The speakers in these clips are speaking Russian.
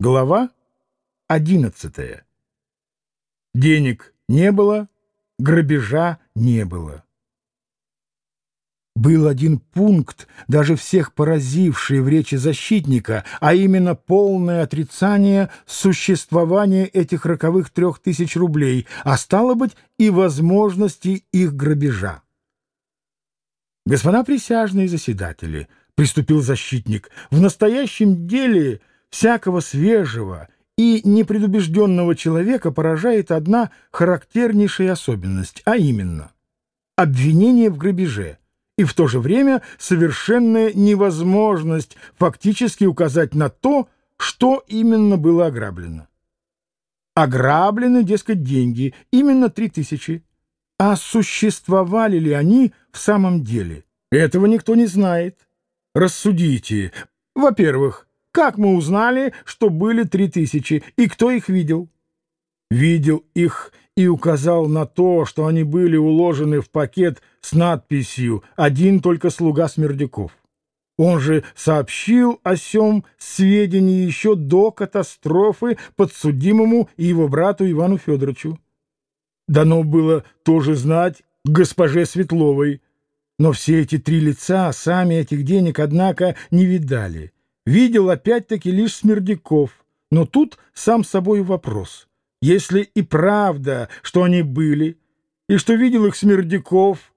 Глава одиннадцатая. Денег не было, грабежа не было. Был один пункт, даже всех поразивший в речи защитника, а именно полное отрицание существования этих роковых трех тысяч рублей, а стало быть и возможности их грабежа. Господа присяжные заседатели, приступил защитник, в настоящем деле всякого свежего и непредубежденного человека поражает одна характернейшая особенность, а именно обвинение в грабеже и в то же время совершенная невозможность фактически указать на то, что именно было ограблено. Ограблены, дескать, деньги, именно три тысячи. А существовали ли они в самом деле? Этого никто не знает. Рассудите. Во-первых, как мы узнали, что были три тысячи, и кто их видел? Видел их и указал на то, что они были уложены в пакет с надписью «Один только слуга Смердяков». Он же сообщил о сём сведении еще до катастрофы подсудимому и его брату Ивану Федоровичу. Дано было тоже знать госпоже Светловой, но все эти три лица сами этих денег, однако, не видали видел опять-таки лишь Смердяков. Но тут сам собой вопрос. Если и правда, что они были, и что видел их Смердяков,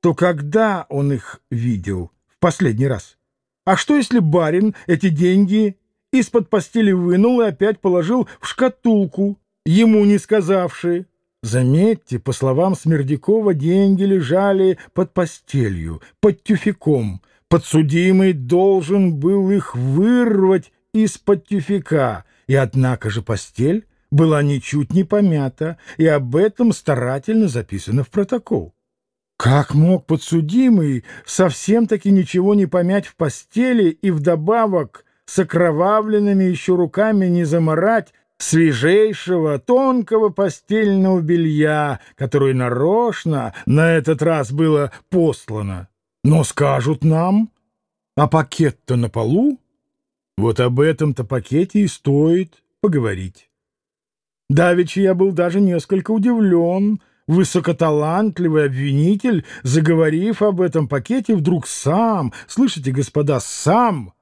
то когда он их видел в последний раз? А что, если барин эти деньги из-под постели вынул и опять положил в шкатулку, ему не сказавши? Заметьте, по словам Смердякова, деньги лежали под постелью, под тюфяком, Подсудимый должен был их вырвать из-под тюфяка, и однако же постель была ничуть не помята, и об этом старательно записано в протокол. Как мог подсудимый совсем-таки ничего не помять в постели и вдобавок с окровавленными еще руками не заморать свежейшего тонкого постельного белья, которое нарочно на этот раз было послано? Но скажут нам, а пакет-то на полу? Вот об этом-то пакете и стоит поговорить. Давеча я был даже несколько удивлен. Высокоталантливый обвинитель, заговорив об этом пакете, вдруг сам, слышите, господа, сам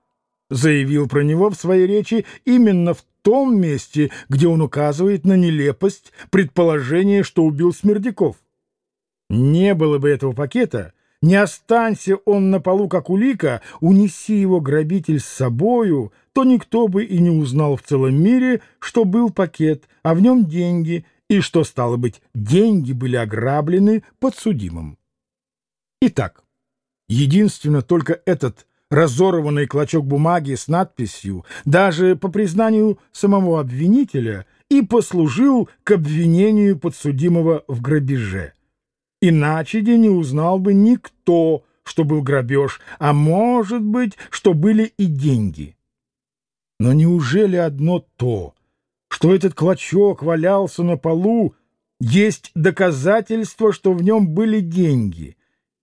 заявил про него в своей речи именно в том месте, где он указывает на нелепость предположения, что убил Смердяков. Не было бы этого пакета, не останься он на полу, как улика, унеси его грабитель с собою, то никто бы и не узнал в целом мире, что был пакет, а в нем деньги, и что, стало быть, деньги были ограблены подсудимым. Итак, единственно только этот разорванный клочок бумаги с надписью, даже по признанию самого обвинителя, и послужил к обвинению подсудимого в грабеже. Иначе не узнал бы никто, что был грабеж, а может быть, что были и деньги. Но неужели одно то, что этот клочок валялся на полу, есть доказательство, что в нем были деньги,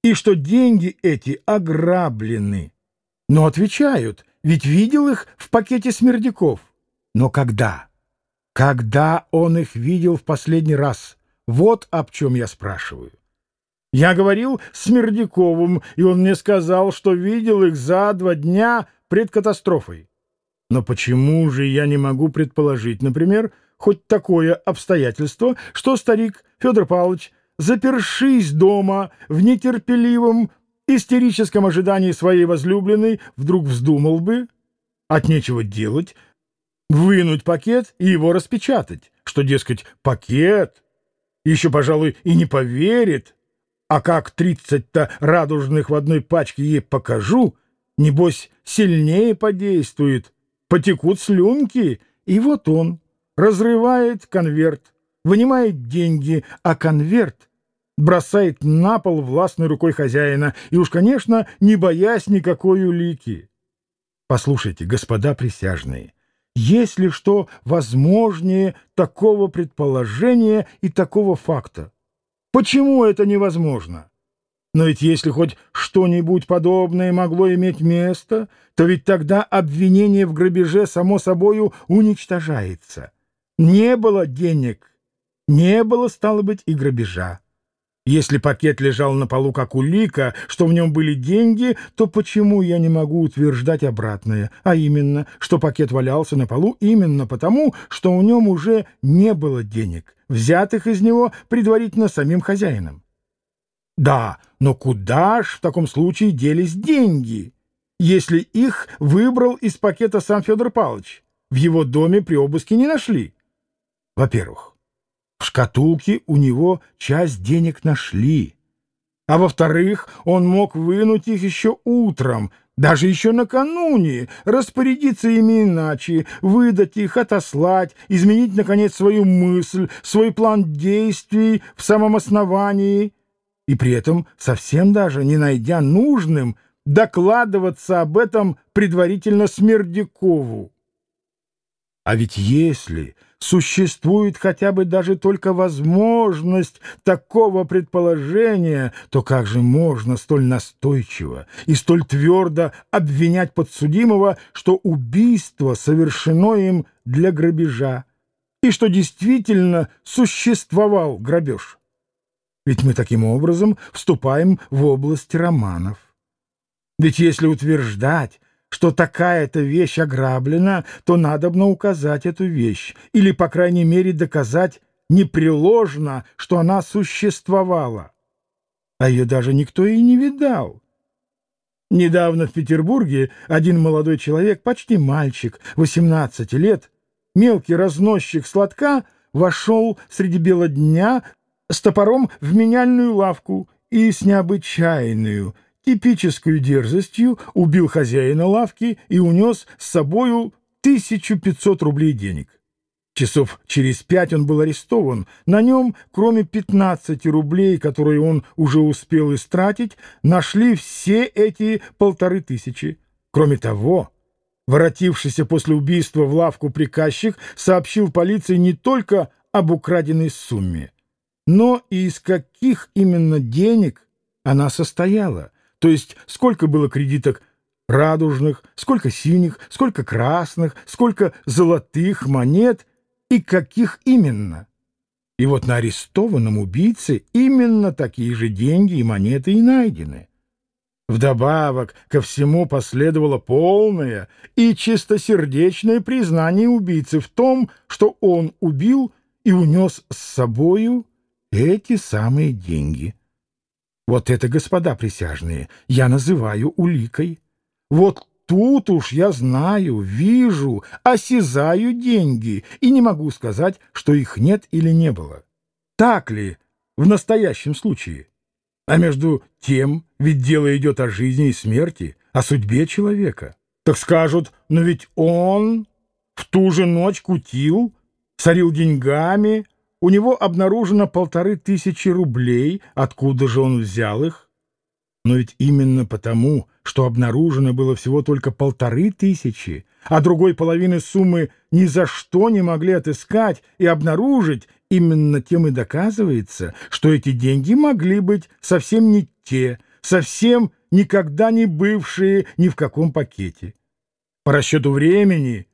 и что деньги эти ограблены? Но отвечают, ведь видел их в пакете смердяков. Но когда? Когда он их видел в последний раз? Вот об чем я спрашиваю. Я говорил с Мердяковым, и он мне сказал, что видел их за два дня пред катастрофой. Но почему же я не могу предположить, например, хоть такое обстоятельство, что старик Федор Павлович, запершись дома в нетерпеливом, истерическом ожидании своей возлюбленной, вдруг вздумал бы, от нечего делать, вынуть пакет и его распечатать, что, дескать, пакет, еще, пожалуй, и не поверит, а как тридцать-то радужных в одной пачке ей покажу, небось, сильнее подействует, потекут слюнки, и вот он разрывает конверт, вынимает деньги, а конверт бросает на пол властной рукой хозяина, и уж, конечно, не боясь никакой улики. Послушайте, господа присяжные, есть ли что возможнее такого предположения и такого факта? Почему это невозможно? Но ведь если хоть что-нибудь подобное могло иметь место, то ведь тогда обвинение в грабеже само собою уничтожается. Не было денег, не было, стало быть, и грабежа. Если пакет лежал на полу как улика, что в нем были деньги, то почему я не могу утверждать обратное, а именно, что пакет валялся на полу именно потому, что у нем уже не было денег, взятых из него предварительно самим хозяином? Да, но куда ж в таком случае делись деньги, если их выбрал из пакета сам Федор Павлович? В его доме при обыске не нашли. Во-первых, в шкатулке у него часть денег нашли. А во-вторых, он мог вынуть их еще утром, даже еще накануне, распорядиться ими иначе, выдать их, отослать, изменить, наконец, свою мысль, свой план действий в самом основании, и при этом совсем даже не найдя нужным докладываться об этом предварительно Смердякову. А ведь если существует хотя бы даже только возможность такого предположения, то как же можно столь настойчиво и столь твердо обвинять подсудимого, что убийство совершено им для грабежа, и что действительно существовал грабеж? Ведь мы таким образом вступаем в область романов. Ведь если утверждать, что такая-то вещь ограблена, то надобно указать эту вещь, или, по крайней мере, доказать непреложно, что она существовала. А ее даже никто и не видал. Недавно в Петербурге один молодой человек, почти мальчик, 18 лет, мелкий разносчик сладка, вошел среди бела дня с топором в меняльную лавку и с необычайную, типической дерзостью убил хозяина лавки и унес с собою 1500 рублей денег. Часов через пять он был арестован. На нем, кроме 15 рублей, которые он уже успел истратить, нашли все эти полторы тысячи. Кроме того, воротившийся после убийства в лавку приказчик сообщил полиции не только об украденной сумме, но и из каких именно денег она состояла то есть сколько было кредиток радужных, сколько синих, сколько красных, сколько золотых монет и каких именно. И вот на арестованном убийце именно такие же деньги и монеты и найдены. Вдобавок ко всему последовало полное и чистосердечное признание убийцы в том, что он убил и унес с собою эти самые деньги. Вот это, господа присяжные, я называю уликой. Вот тут уж я знаю, вижу, осязаю деньги и не могу сказать, что их нет или не было. Так ли в настоящем случае? А между тем, ведь дело идет о жизни и смерти, о судьбе человека. Так скажут, но ведь он в ту же ночь кутил, царил деньгами, у него обнаружено полторы тысячи рублей. Откуда же он взял их? Но ведь именно потому, что обнаружено было всего только полторы тысячи, а другой половины суммы ни за что не могли отыскать и обнаружить, именно тем и доказывается, что эти деньги могли быть совсем не те, совсем никогда не бывшие ни в каком пакете. По расчету времени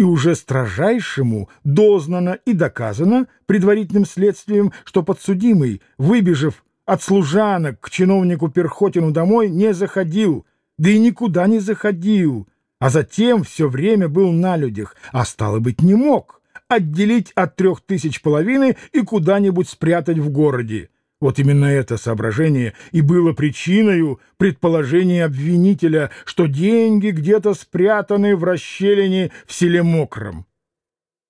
и уже строжайшему дознано и доказано предварительным следствием, что подсудимый, выбежав от служанок к чиновнику Перхотину домой, не заходил, да и никуда не заходил, а затем все время был на людях, а стало быть не мог отделить от трех тысяч половины и куда-нибудь спрятать в городе. Вот именно это соображение и было причиной предположения обвинителя, что деньги где-то спрятаны в расщелине в селе Мокром.